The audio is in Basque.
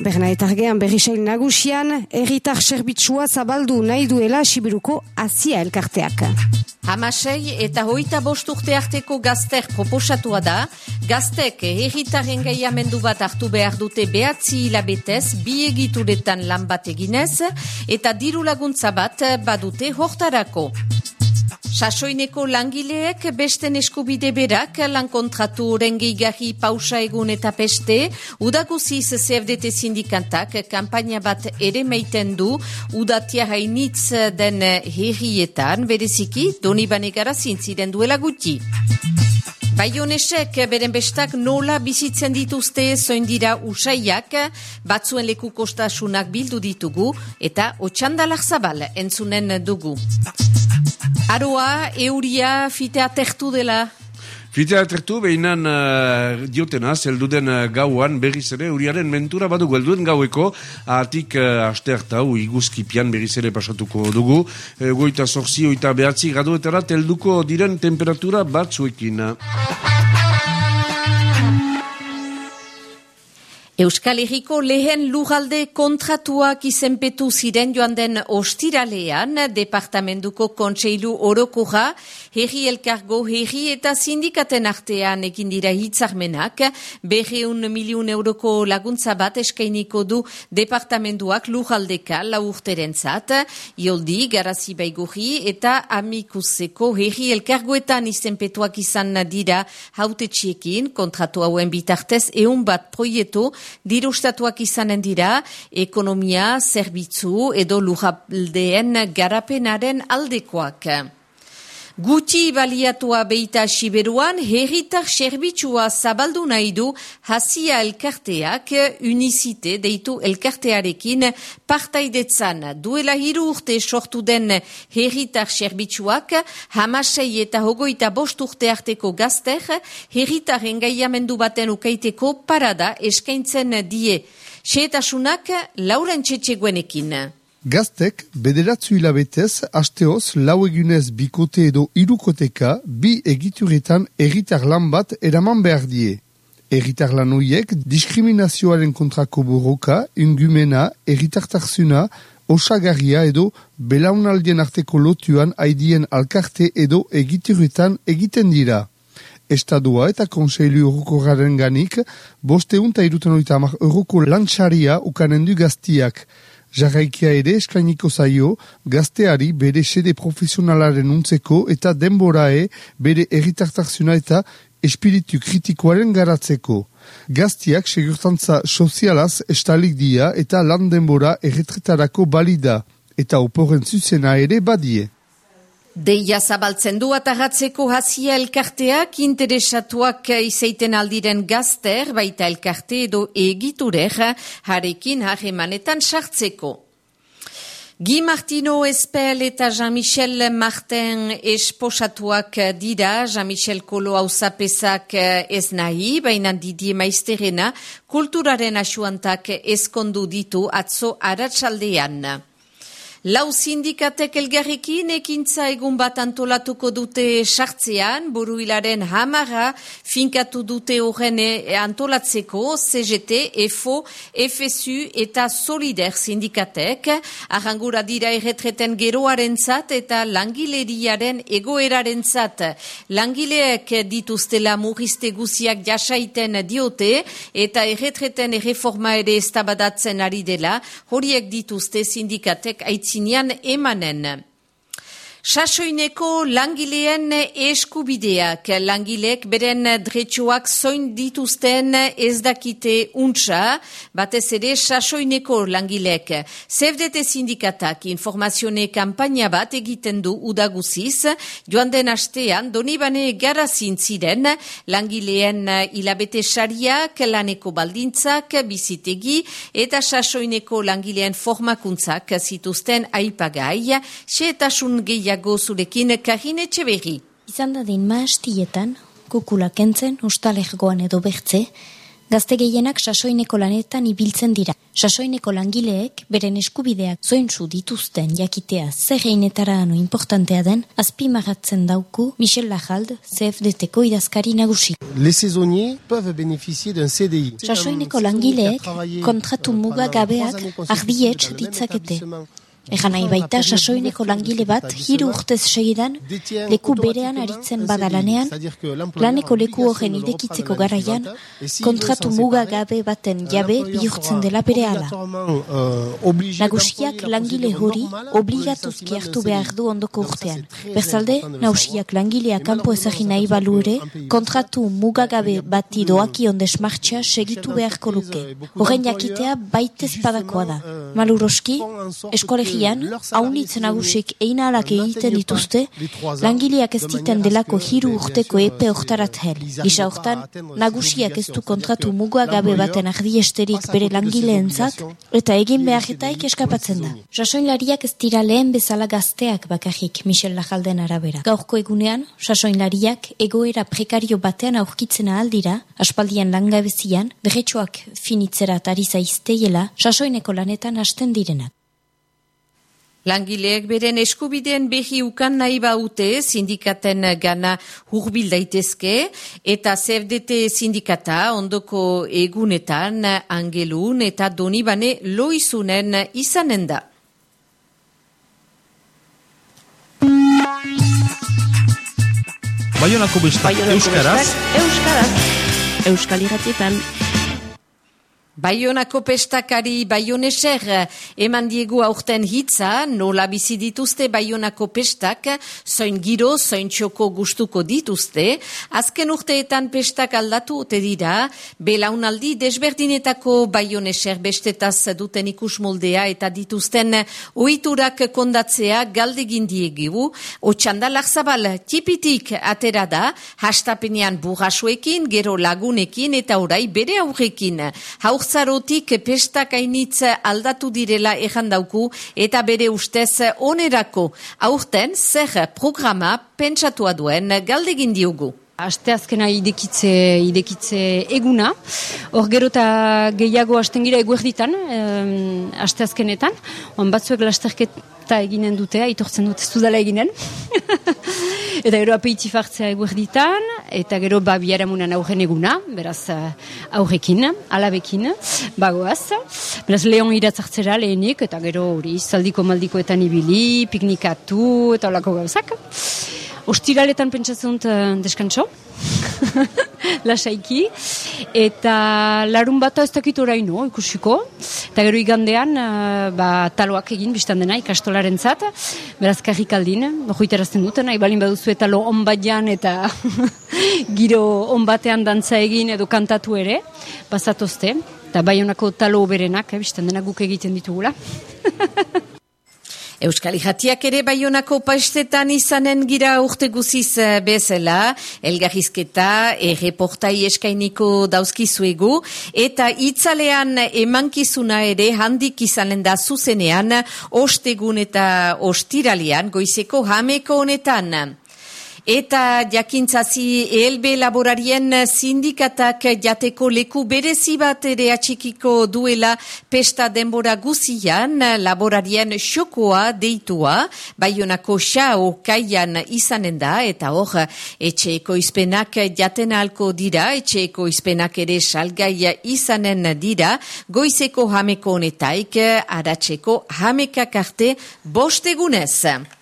Berna eta argean berrisail nagusian, erritar serbitsua zabaldu nahi duela Sibiruko Azia elkarteak. Hamasei eta hoita bost urte arteko gazter proposatua da, gaztek erritaren gaiamendu bat hartu behar dute behatzi hilabetez, bi egituretan lan bat eginez, eta diru laguntza bat badute hortarako. Sasoineko langileek besten eskubide berak lan kontratu oren pausa egun eta peste, udaguziz CFDT sindikantak kampaina bat ere meiten du udatia hainitz den herrietan, bereziki doni banegara zintziren duela guti. Baionesek beren bestak nola bizitzen dituzte zoin dira usaiak, batzuen leku kostasunak bildu ditugu eta otxandalak zabal entzunen dugu. Aroa, euria, fitea tertu dela? Fitea tertu, behinan uh, diotena, zelduden uh, gauan, berriz ere, euriaren mentura badu gelduen gaueko, atik uh, asteartau, iguzkipian berriz ere pasatuko dugu, uh, goita zorzi, oita behatzi, gadoetara, telduko diren temperatura batzuekin. Euskal Herriko lehen lugalde kontratuak izenpetu ziren joan den ostiralean, departamentuko kontseilu orokoja, herri elkargo, herri eta sindikaten artean ekin dira hitzarmenak, berreun miliun euroko laguntza bat eskainiko du departamentuak lugaldeka laurteren zat, ioldi, garazi baigurri eta amikuseko herri elkargoetan izenpetuak izan dira haute txiekin, kontratu hauen bitartez, eun bat proieto, dirustatuak izanen dira ekonomia, zerbitzu edo lujaldeen garapenaren aldekoak. Guti baliatua beita siberuan, herritar serbitsua zabaldu nahi du hasia elkarteak unisite deitu elkartearekin partaidetzan. Duela hiru urte sortu den herritar serbitsuak, hamasei eta hogoita bost urte arteko gazter, herritar engaiamendu baten ukaiteko parada eskaintzen die. Seetasunak lauren txetxeguenekin. Gaztek, bederatzu hilabetez, asteoz, lau egunez bikote edo irukoteka, bi egituretan erritar lan bat eraman behar die. Erritar lan hoiek, diskriminazioaren kontrako borroka, ingumena, erritartarzuna, osagarria edo belaunaldien arteko lotuan haidien alkarte edo egituretan egiten dira. Estadua eta konseilu horroko garen ganik, boste unta irutan oita amak horroko lantxaria ukanendu gaztiak, Jarraikia ere eskainiko zaio, gazteari bere sede profesionalaren untzeko eta denborae bere erritartarzuna eta espiritu kritikoaren garatzeko. Gaztiak segurtantza sozialaz estalik dia eta lan denbora erretretarako balida eta oporen zuzena ere badie. Deia zabaltzen du atagatzeko hasia elkarteak interesatuak izaiten aldiren gazter, baita elkarte edo egiturer, harekin harremanetan sartzeko. Gi Martino Espel eta Jean-Michel Martin esposatuak dira, Jean-Michel Kolo hausapesak ez nahi, baina didie maizterena, kulturaren asuantak eskondu ditu atzo aratsaldean. Lau sindikatek elgarrekin ekintza egun bat antolatuko dute sartzean, buruilaren hamara finkatu dute horren e, antolatzeko CGT, EFO, FSU eta Solider sindikatek, arrangura dira erretreten geroaren zat eta langileriaren egoeraren zat. Langileek dituztela murrizte guziak jasaiten diote eta erretreten erreforma ere estabadatzen ari dela, horiek dituzte sindikatek aitzi aitzinean emanen. Sasoineko langileen eskubideak, langilek beren dretsuak zoin dituzten ez dakite untsa, batez ere sasoineko langilek. Zevdete sindikatak informazione kampaina bat egiten du udaguziz, joan den astean donibane garazin ziren. Langileen hilabete sariak, laneko baldintzak, bizitegi eta sasoineko langileen formakuntzak zituzten aipagai, xe gehiago gehiago zurekin kahine txeberri. Izan da din maastietan, kukula kentzen, ustalegoan edo bertze, Gazte gehienak sasoineko lanetan ibiltzen dira. Sasoineko langileek beren eskubideak zointzu dituzten jakitea zer einetara anu importantea den, azpimagatzen dauku Michel Lajald, CFDT-ko idazkari nagusi. Les saisonniers peuvent bénéficier d'un CDI. Sasoineko langileek kontratu mugagabeak ardietx ditzakete. Egan nahi baita, sasoineko langile bat, hiru urtez segidan, leku berean aritzen badalanean, laneko leku horren idekitzeko garaian, kontratu muga gabe baten jabe bihurtzen dela bere. Nagusiak langile hori obligatuzki hartu behar du ondoko urtean. Berzalde, nausiak langilea kanpo ezagin nahi balu ere, kontratu muga gabe bati doaki ondes martxa segitu beharko luke. Horren jakitea baitez padakoa da. Maluroski, eskolegi Herrian, haunitz nagusik einalak egiten dituzte, langileak ez diten delako hiru urteko epe oktarat hel. Gisa hortan, nagusiak ez du kontratu mugua gabe baten ardiesterik bere langileentzat, eta egin beharretaik eskapatzen da. Sasoinlariak ez dira lehen bezala gazteak bakarrik Michel Lajalden arabera. Gaurko egunean, sasoinlariak egoera prekario batean aurkitzen aldira, aspaldian langabezian, berretxoak finitzerat ari zaizteiela, sasoineko lanetan hasten direnak. Langileek beren eskubideen behi ukan nahi baute sindikaten gana hurbil daitezke. Eta CFDT sindikata ondoko egunetan angelun eta donibane loizunen izanen da. Baionako bestak Euskaraz. Euskaraz. Euskal Iratietan Baionako pestakari baioneser eman diegu aurten hitza, nola bizi dituzte baionako pestak, zoin giro, zoin txoko gustuko dituzte, azken urteetan pestak aldatu ote dira, belaunaldi desberdinetako baioneser bestetaz duten ikus moldea eta dituzten oiturak kondatzea galdegin diegu, otxandalak zabal tipitik atera da, hastapenean burrasuekin, gero lagunekin eta orai bere aurrekin. Haur haurtzarotik pestak ainitz aldatu direla ejan dauku eta bere ustez onerako aurten zer programa pentsatua duen galdegin diogu. Asteazkena idekitze, idekitze eguna, hor gero eta gehiago astengira eguerditan, um, asteazkenetan, on batzuek lasterketa eginen dutea, itortzen dut ez dudala eginen. eta gero apeiti fartzea eguerditan, eta gero ba biaramunan aurren eguna, beraz uh, aurrekin, alabekin, bagoaz. Beraz lehon iratzartzera lehenik, eta gero hori zaldiko maldikoetan ibili, piknikatu, eta olako gauzak. Ostiraletan pentsatzen dut uh, deskantso, lasaiki, eta larun bat ez dakit oraino, ikusiko, eta gero igandean, uh, ba, taloak egin, biztan dena, ikastolaren zat, beraz karrik aldin, nojoiterazten duten, nahi balin baduzu eta lo onbadian eta giro onbatean dantza egin edo kantatu ere, bazatozte, eta bai honako talo berenak, eh, biztan dena guk egiten ditugula. Euskal Ijatiak ere baionako paestetan izanen gira urte guziz eh, bezala, elgarrizketa, erreportai eskainiko dauzkizuegu, eta itzalean emankizuna ere handik izanen da zuzenean, ostegun eta ostiralian, goizeko jameko honetan. Eta jakintzazi ELB laborarien sindikatak jateko leku berezi bat ere atxikiko duela pesta denbora guzian laborarien xokoa deitua, baionako xao kaian izanen da, eta hor etxeeko izpenak jaten alko dira, etxeeko izpenak ere salgai izanen dira, goizeko jameko honetaik, aratzeko jamekak arte bostegunez.